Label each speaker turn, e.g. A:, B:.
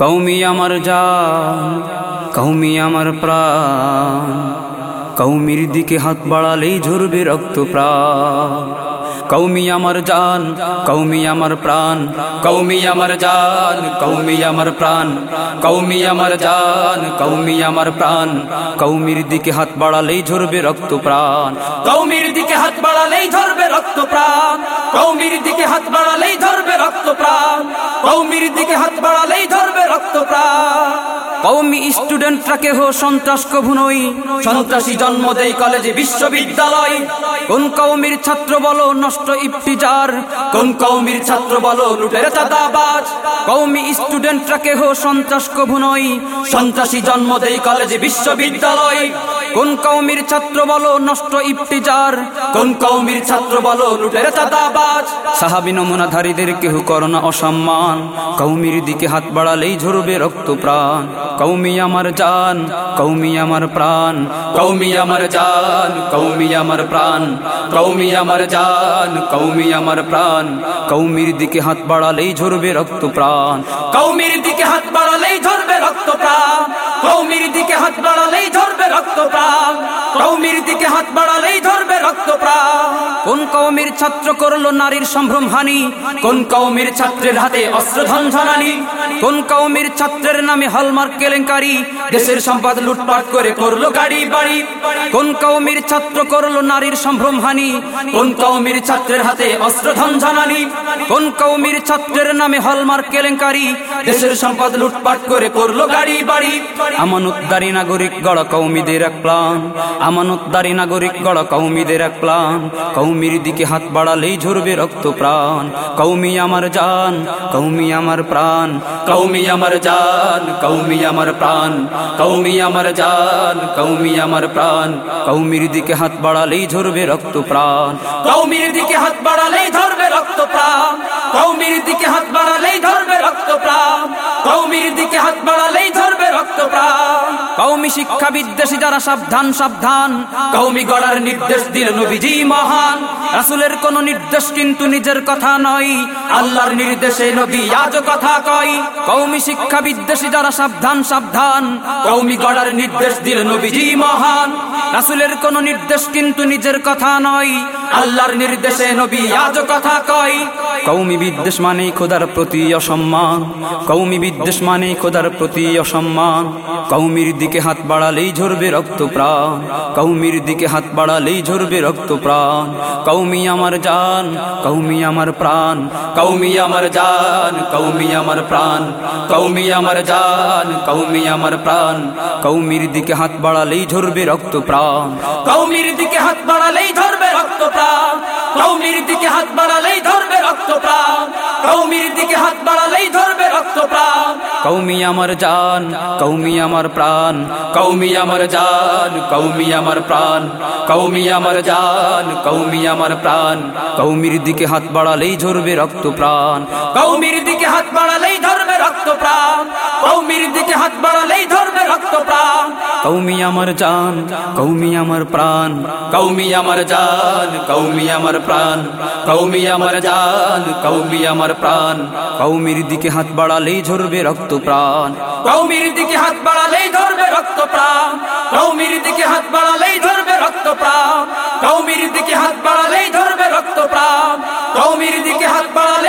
A: কৌমি আমার জান কৌমি আমার প্রাণ কৌমির দিকে হাত বাড়ালেই ঝরবে রক্ত প্রাণ কৌমি আমার জান কৌমি আমার প্রাণ কৌমি আমার জান কৌমি আমার প্রাণ কৌমি আমার জান কৌমি আমার প্রাণ কৌমির দিকে হাত বাড়ালেই ঝরবে রক্ত প্রাণ কৌমির দিকে হাত বাড়ালেই ধরবে রক্ত প্রাণ কৌমির দিকে হাত বাড়ালেই ধরবে রক্ত প্রাণ কৌমির দিকে হাত বাড়ালেই ধরবে রক্ত প্রাণ কৌমি স্টুডেন্টরা কেহ সন্ত্রাস কভু নই। সন্ত্রাসী জন্ম দেয় কলেজে বিশ্ববিদ্যালয়। কোন কৌমির ছাত্র বলো নষ্ট ইফতিজার। কোন কৌমির ছাত্র বলো লুটের চাঁদাবাজ। কৌমি স্টুডেন্টরা কেহ সন্ত্রাস কভু নই। সন্ত্রাসী জন্ম দেয় কলেজে বিশ্ববিদ্যালয়। কোন কৌমির ছাত্র বলো নষ্ট ইফতিজার? কোন কৌমির ছাত্র বলো লুটের চাঁদাবাজ? সাহাবি নমুনাধারীদের কেহ করোনা অসম্মান। কৌমির দিকে হাত বাড়ালেই ঝরবে রক্ত প্রাণ। কৌমি আমার জান কৌমি আমার প্রাণ। কৌমি আমার জান কৌমি আমার প্রাণ। কৌমি আমার জান কৌমি আমার প্রাণ। কৌমির দিকে হাত বাড়ালেই ঝরবে রক্ত প্রাণ। কৌমির দিকে হাত বাড়ালেই দিকে হাত বাড়ালেই ধরবে রক্ত প্রাণ কোন কৌমির ছাত্র করল নারীর সম্ভ্রম হানি কোন কৌমির ছাত্রের হাতে অস্ত্র ঝনঝনানি কোন কৌমির ছাত্রের নামে হলমার্ক কেলেঙ্কারি? দেশের সম্পদ লুটপাট করে করল গাড়ি বাড়ি। কোন কৌমির ছাত্র করল নারীর সম্ভ্রম হানি কোন কৌমির ছাত্রের হাতে অস্ত্র ঝনঝনানি কোন কৌমির ছাত্রের নামে হলমার্ক কেলেঙ্কারি? দেশের সম্পদ লুটপাট করে করল গাড়ি বাড়ি। আমানতদারি নাগরিক গড় কৌমিদের এক প্লান আমানতদারি নাগরিক গড় কৌমিদের এক প্লান কৌমির দিকে হাত বাড়ালেই ঝরবে রক্ত প্রাণ কৌমি আমার জান কৌমি আমার প্রাণ কৌমি আমার জান কৌমি আমার প্রাণ কৌমি আমার জান কৌমি আমার প্রাণ কৌমির দিকে হাত বাড়ালেই ঝরবে রক্ত প্রাণ কৌমির দিকে হাত বাড়ালেই ধরবে রক্ত প্রাণ কৌমির দিকে হাত বাড়ালেই ধরবে রক্ত প্রাণ কৌমির দিকে হাত বাড়ালেই ধরবে রক্ত প্রাণ কৌমি শিক্ষা বিদ্বেষী যারা সাবধান সাবধান। কৌমি গড়ার নির্দেশ দিল নবীজি মহান। রাসুলের কোন নির্দেশ কিন্তু নিজের কথা নয়। আল্লাহর নির্দেশে নবী আজ কথা কয় কৌমি শিক্ষা বিদ্বেষী যারা সাবধান সাবধান। কৌমি গড়ার নির্দেশ দিল নবীজি মহান। রাসুলের কোন নির্দেশ কিন্তু নিজের কথা নয়। আল্লাহর নির্দেশে নবী আজ কথা কয় কৌমি বিদ্বেষ মানে খোদার প্রতি অসম্মান। কৌমি বিদ্বেষ মানে খোদার প্রতি অসম্মান। কৌমির দিকে হাত বাড়ালেই ঝরবে রক্ত প্রাণ কৌমির দিকে হাত বাড়ালেই ঝরবে রক্ত প্রাণ কৌমি আমার জান কৌমি আমার প্রাণ কৌমি আমার জান কৌমি আমার প্রাণ কৌমি আমার জান কৌমি আমার প্রাণ কৌমির দিকে হাত বাড়ালেই ঝরবে রক্ত প্রাণ কৌমির দিকে হাত বাড়ালেই ধরবে রক্ত প্রাণ কৌমির দিকে হাত বাড়ালেই কৌমি আমার জান কৌমি আমার প্রাণ কৌমি আমার জান কৌমি আমার প্রাণ কৌমি আমার জান কৌমি আমার প্রাণ কৌমির দিকে হাত বাড়ালেই ঝরবে রক্ত প্রাণ কৌমির দিকে হাত বাড়ালেই ধরবে রক্ত প্রাণ কৌমির দিকে হাত বাড়ালেই ধরবে রক্ত প্রাণ কৌমি আমার জান কৌমি আমার প্রাণ কৌমি আমার জান কৌমি আমার প্রাণ কৌমি আমার জান কৌমি আমার প্রাণ কৌমির দিকে হাত বাড়ালেই ঝরবে রক্ত প্রাণ কৌমির দিকে হাত বাড়ালেই ধরবে রক্ত প্রাণ কৌমির দিকে হাত বাড়ালেই ধরবে রক্ত প্রাণ কৌমির দিকে হাত বাড়ালেই ধরবে রক্ত প্রাণ কৌমির দিকে হাত বাড়ালেই ধরবে রক্ত প্রাণ